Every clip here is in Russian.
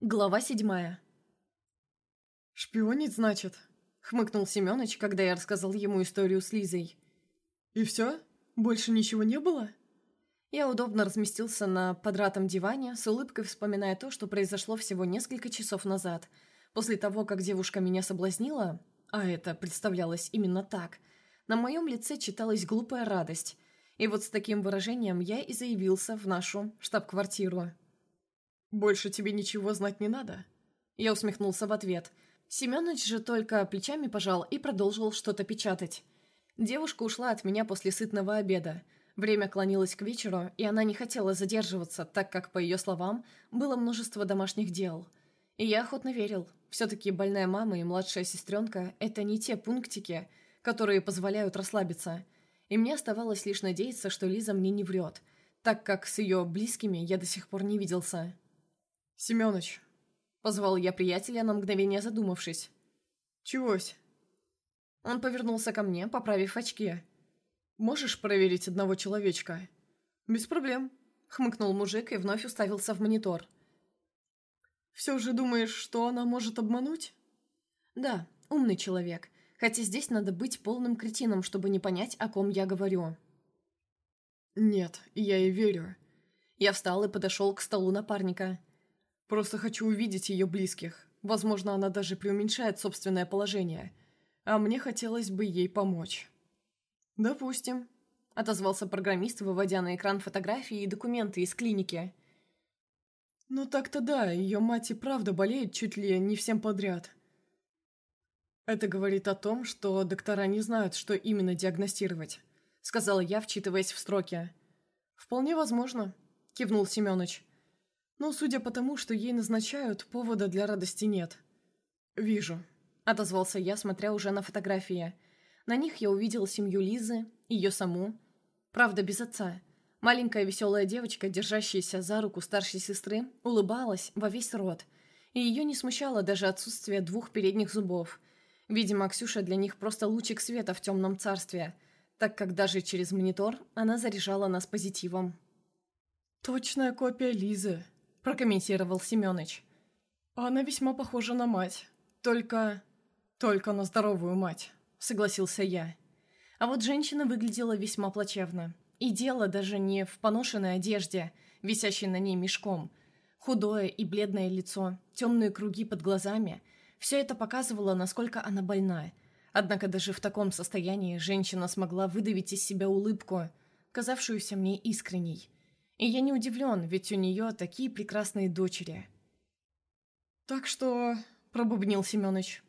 Глава седьмая. «Шпионить, значит?» — хмыкнул Семёныч, когда я рассказал ему историю с Лизой. «И все? Больше ничего не было?» Я удобно разместился на подратом диване, с улыбкой вспоминая то, что произошло всего несколько часов назад. После того, как девушка меня соблазнила, а это представлялось именно так, на моем лице читалась глупая радость. И вот с таким выражением я и заявился в нашу штаб-квартиру. «Больше тебе ничего знать не надо?» Я усмехнулся в ответ. Семёныч же только плечами пожал и продолжил что-то печатать. Девушка ушла от меня после сытного обеда. Время клонилось к вечеру, и она не хотела задерживаться, так как, по ее словам, было множество домашних дел. И я охотно верил. Все-таки больная мама и младшая сестренка – это не те пунктики, которые позволяют расслабиться. И мне оставалось лишь надеяться, что Лиза мне не врет, так как с ее близкими я до сих пор не виделся. «Семёныч», — позвал я приятеля, на мгновение задумавшись. «Чегось?» Он повернулся ко мне, поправив очки. «Можешь проверить одного человечка?» «Без проблем», — хмыкнул мужик и вновь уставился в монитор. «Все же думаешь, что она может обмануть?» «Да, умный человек, хотя здесь надо быть полным кретином, чтобы не понять, о ком я говорю». «Нет, я и верю». Я встал и подошел к столу напарника. Просто хочу увидеть ее близких. Возможно, она даже преуменьшает собственное положение. А мне хотелось бы ей помочь. «Допустим», — отозвался программист, выводя на экран фотографии и документы из клиники. «Ну так-то да, ее мать и правда болеет чуть ли не всем подряд». «Это говорит о том, что доктора не знают, что именно диагностировать», — сказала я, вчитываясь в строки. «Вполне возможно», — кивнул Семёныч. Но, судя по тому, что ей назначают, повода для радости нет. «Вижу», — отозвался я, смотря уже на фотографии. На них я увидел семью Лизы, ее саму. Правда, без отца. Маленькая веселая девочка, держащаяся за руку старшей сестры, улыбалась во весь рот. И ее не смущало даже отсутствие двух передних зубов. Видимо, Ксюша для них просто лучик света в темном царстве, так как даже через монитор она заряжала нас позитивом. «Точная копия Лизы», прокомментировал Семёныч. «Она весьма похожа на мать. Только... только на здоровую мать», — согласился я. А вот женщина выглядела весьма плачевно. И дело даже не в поношенной одежде, висящей на ней мешком. Худое и бледное лицо, темные круги под глазами — все это показывало, насколько она больна. Однако даже в таком состоянии женщина смогла выдавить из себя улыбку, казавшуюся мне искренней. И я не удивлен, ведь у нее такие прекрасные дочери. «Так что...» — пробубнил Семёныч.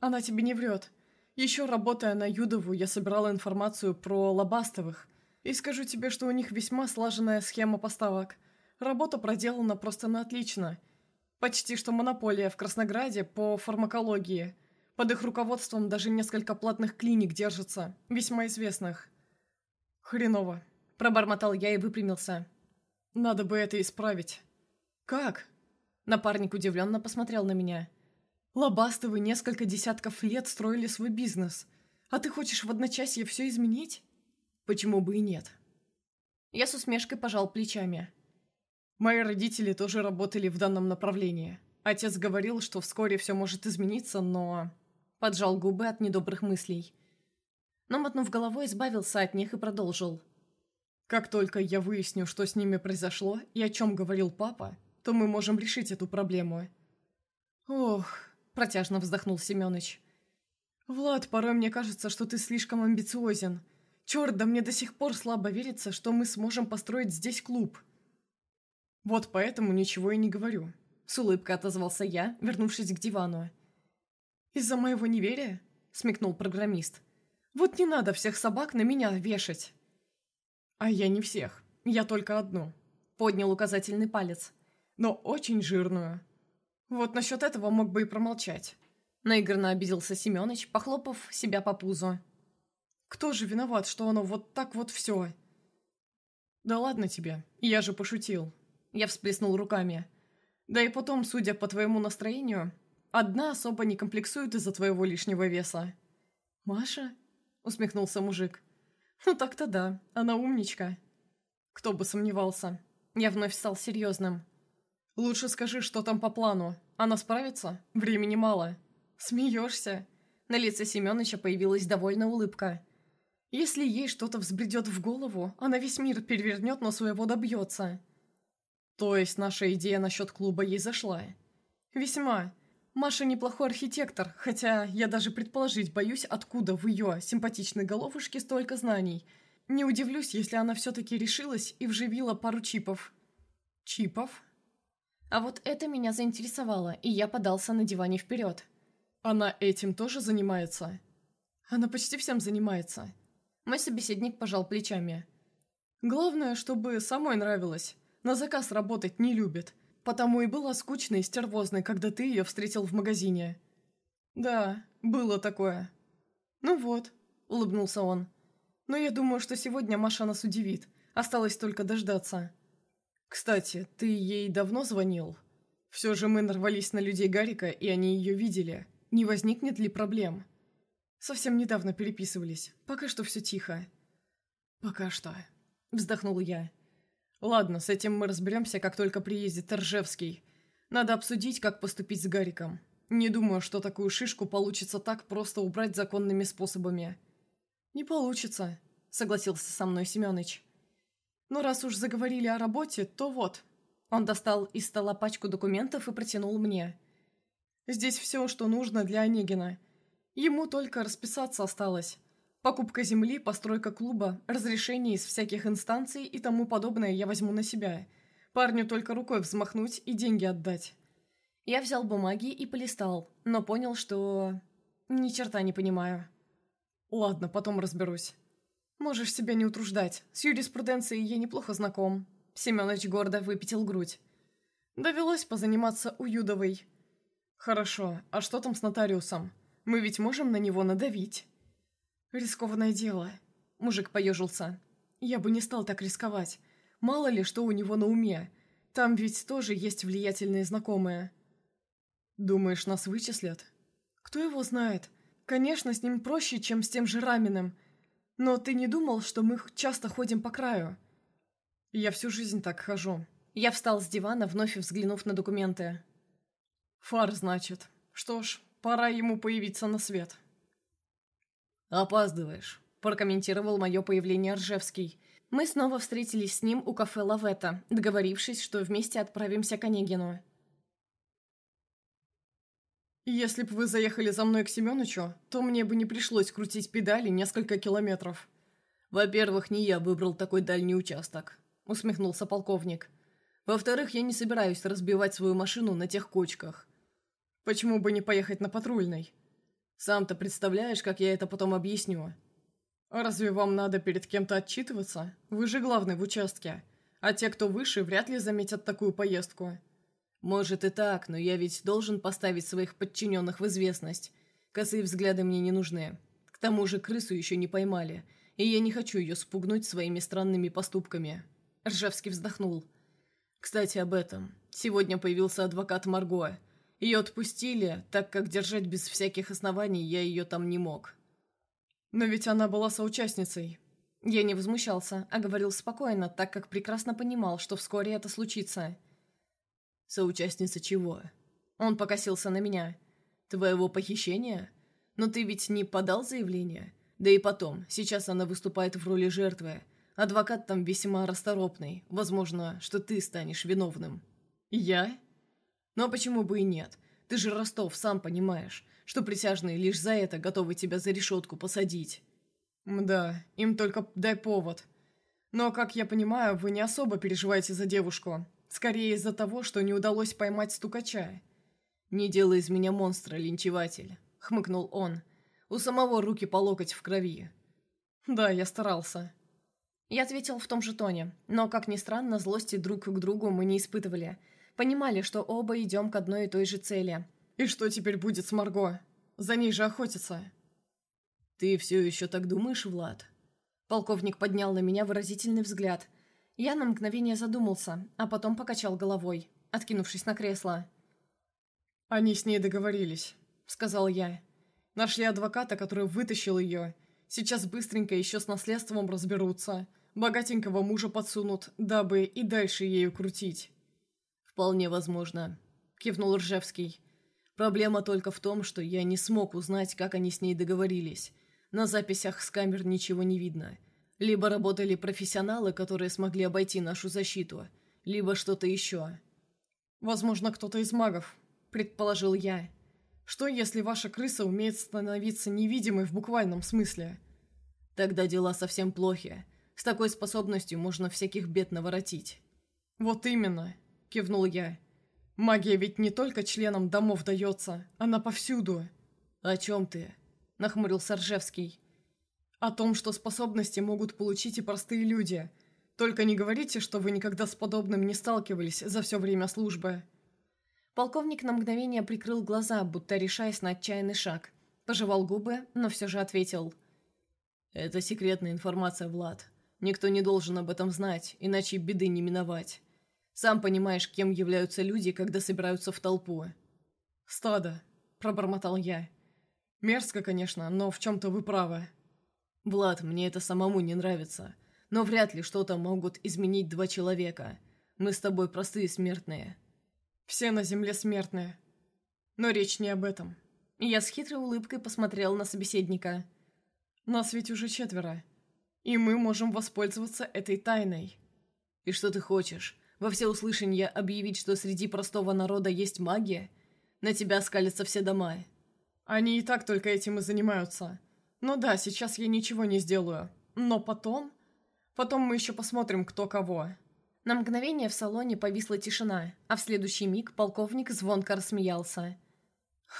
«Она тебе не врет. Еще работая на Юдову, я собирал информацию про Лобастовых. И скажу тебе, что у них весьма слаженная схема поставок. Работа проделана просто на отлично. Почти что монополия в Краснограде по фармакологии. Под их руководством даже несколько платных клиник держатся, весьма известных. Хреново. Пробормотал я и выпрямился. Надо бы это исправить. Как? Напарник удивленно посмотрел на меня. Лобастовы несколько десятков лет строили свой бизнес. А ты хочешь в одночасье все изменить? Почему бы и нет? Я с усмешкой пожал плечами. Мои родители тоже работали в данном направлении. Отец говорил, что вскоре все может измениться, но... Поджал губы от недобрых мыслей. Но, мотнув головой, избавился от них и продолжил. Как только я выясню, что с ними произошло и о чем говорил папа, то мы можем решить эту проблему». «Ох», – протяжно вздохнул Семёныч. «Влад, порой мне кажется, что ты слишком амбициозен. Черт, да мне до сих пор слабо верится, что мы сможем построить здесь клуб». «Вот поэтому ничего и не говорю», – с улыбкой отозвался я, вернувшись к дивану. «Из-за моего неверия?» – смекнул программист. «Вот не надо всех собак на меня вешать». «А я не всех. Я только одну», — поднял указательный палец. «Но очень жирную. Вот насчет этого мог бы и промолчать». Наигранно обиделся Семёныч, похлопав себя по пузу. «Кто же виноват, что оно вот так вот все?» «Да ладно тебе, я же пошутил». Я всплеснул руками. «Да и потом, судя по твоему настроению, одна особо не комплексует из-за твоего лишнего веса». «Маша?» — усмехнулся мужик. Ну так-то да, она умничка. Кто бы сомневался. Я вновь стал серьезным. «Лучше скажи, что там по плану. Она справится? Времени мало». «Смеешься?» На лице Семёныча появилась довольная улыбка. «Если ей что-то взбредет в голову, она весь мир перевернет, но своего добьется». «То есть наша идея насчет клуба ей зашла?» «Весьма. Маша неплохой архитектор, хотя я даже предположить боюсь, откуда в ее симпатичной головушке столько знаний. Не удивлюсь, если она все-таки решилась и вживила пару чипов». «Чипов?» А вот это меня заинтересовало, и я подался на диване вперед. Она этим тоже занимается? Она почти всем занимается. Мой собеседник пожал плечами. Главное, чтобы самой нравилось. На заказ работать не любит. Потому и была скучной и стервозной, когда ты ее встретил в магазине. Да, было такое. Ну вот, улыбнулся он. Но я думаю, что сегодня Маша нас удивит. Осталось только дождаться. «Кстати, ты ей давно звонил? Все же мы нарвались на людей Гарика, и они ее видели. Не возникнет ли проблем?» «Совсем недавно переписывались. Пока что все тихо». «Пока что», — вздохнул я. «Ладно, с этим мы разберемся, как только приедет Торжевский. Надо обсудить, как поступить с Гариком. Не думаю, что такую шишку получится так просто убрать законными способами». «Не получится», — согласился со мной Семёныч. Но «Ну, раз уж заговорили о работе, то вот». Он достал из стола пачку документов и протянул мне. «Здесь все, что нужно для Онегина. Ему только расписаться осталось. Покупка земли, постройка клуба, разрешение из всяких инстанций и тому подобное я возьму на себя. Парню только рукой взмахнуть и деньги отдать». Я взял бумаги и полистал, но понял, что... Ни черта не понимаю. «Ладно, потом разберусь». «Можешь себя не утруждать. С юриспруденцией я неплохо знаком». Семёныч гордо выпятил грудь. «Довелось позаниматься у Юдовой». «Хорошо. А что там с нотариусом? Мы ведь можем на него надавить?» «Рискованное дело». Мужик поежился. «Я бы не стал так рисковать. Мало ли, что у него на уме. Там ведь тоже есть влиятельные знакомые». «Думаешь, нас вычислят?» «Кто его знает? Конечно, с ним проще, чем с тем же Раминым. Но ты не думал, что мы часто ходим по краю? Я всю жизнь так хожу. Я встал с дивана, вновь взглянув на документы. Фар, значит. Что ж, пора ему появиться на свет. «Опаздываешь», – прокомментировал мое появление Ржевский. Мы снова встретились с ним у кафе «Лавета», договорившись, что вместе отправимся к Онегину. «Если бы вы заехали за мной к Семёнычу, то мне бы не пришлось крутить педали несколько километров». «Во-первых, не я выбрал такой дальний участок», — усмехнулся полковник. «Во-вторых, я не собираюсь разбивать свою машину на тех кочках». «Почему бы не поехать на патрульной?» «Сам-то представляешь, как я это потом объясню?» «Разве вам надо перед кем-то отчитываться? Вы же главный в участке. А те, кто выше, вряд ли заметят такую поездку». «Может и так, но я ведь должен поставить своих подчиненных в известность. Косые взгляды мне не нужны. К тому же крысу еще не поймали, и я не хочу ее спугнуть своими странными поступками». Ржевский вздохнул. «Кстати, об этом. Сегодня появился адвокат Марго. Ее отпустили, так как держать без всяких оснований я ее там не мог». «Но ведь она была соучастницей». Я не возмущался, а говорил спокойно, так как прекрасно понимал, что вскоре это случится. Соучастница чего? Он покосился на меня. Твоего похищения? Но ты ведь не подал заявление? Да и потом, сейчас она выступает в роли жертвы. Адвокат там весьма расторопный. Возможно, что ты станешь виновным. Я? Ну а почему бы и нет? Ты же Ростов, сам понимаешь, что присяжные лишь за это готовы тебя за решетку посадить. Мда, им только дай повод. Но, как я понимаю, вы не особо переживаете за девушку. Скорее из-за того, что не удалось поймать стукача. «Не делай из меня монстра, линчеватель», — хмыкнул он. «У самого руки по локоть в крови». «Да, я старался». Я ответил в том же тоне, но, как ни странно, злости друг к другу мы не испытывали. Понимали, что оба идем к одной и той же цели. «И что теперь будет с Марго? За ней же охотятся». «Ты все еще так думаешь, Влад?» Полковник поднял на меня выразительный взгляд — я на мгновение задумался, а потом покачал головой, откинувшись на кресло. «Они с ней договорились», — сказал я. «Нашли адвоката, который вытащил ее. Сейчас быстренько еще с наследством разберутся. Богатенького мужа подсунут, дабы и дальше ею крутить». «Вполне возможно», — кивнул Ржевский. «Проблема только в том, что я не смог узнать, как они с ней договорились. На записях с камер ничего не видно. Либо работали профессионалы, которые смогли обойти нашу защиту, либо что-то еще». «Возможно, кто-то из магов», — предположил я. «Что, если ваша крыса умеет становиться невидимой в буквальном смысле?» «Тогда дела совсем плохи. С такой способностью можно всяких бед наворотить». «Вот именно», — кивнул я. «Магия ведь не только членам домов дается, она повсюду». «О чем ты?» — нахмурился Ржевский. «О том, что способности могут получить и простые люди. Только не говорите, что вы никогда с подобным не сталкивались за все время службы». Полковник на мгновение прикрыл глаза, будто решаясь на отчаянный шаг. Пожевал губы, но все же ответил. «Это секретная информация, Влад. Никто не должен об этом знать, иначе беды не миновать. Сам понимаешь, кем являются люди, когда собираются в толпу. «Стадо», — пробормотал я. «Мерзко, конечно, но в чем-то вы правы». «Влад, мне это самому не нравится. Но вряд ли что-то могут изменить два человека. Мы с тобой простые смертные». «Все на земле смертные. Но речь не об этом». Я с хитрой улыбкой посмотрел на собеседника. «Нас ведь уже четверо. И мы можем воспользоваться этой тайной. И что ты хочешь? Во всеуслышание объявить, что среди простого народа есть магия? На тебя скалятся все дома. Они и так только этим и занимаются. Ну да, сейчас я ничего не сделаю. Но потом... Потом мы еще посмотрим, кто кого. На мгновение в салоне повисла тишина, а в следующий миг полковник звонко рассмеялся.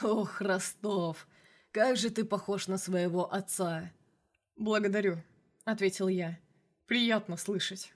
«Ох, Ростов, как же ты похож на своего отца!» «Благодарю», — ответил я. «Приятно слышать».